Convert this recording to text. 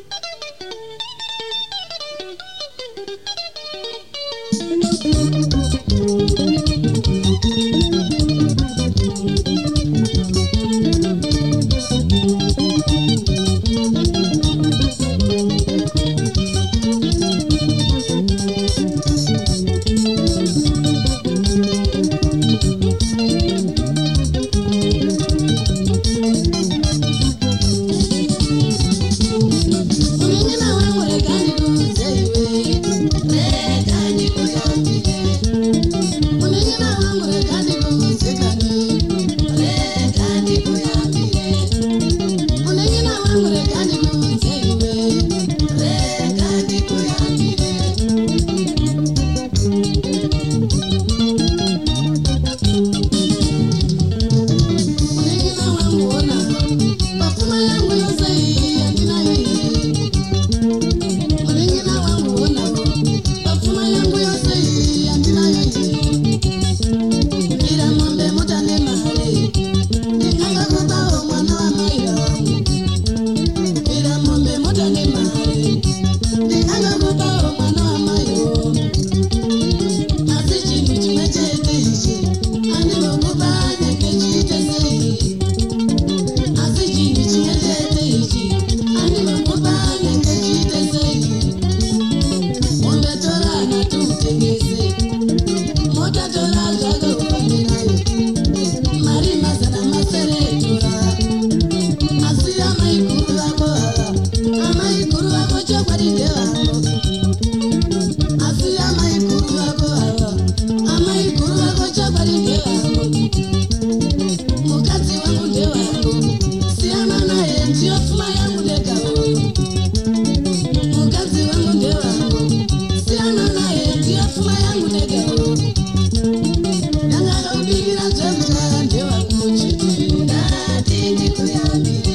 Beep, beep, beep. Mukadzi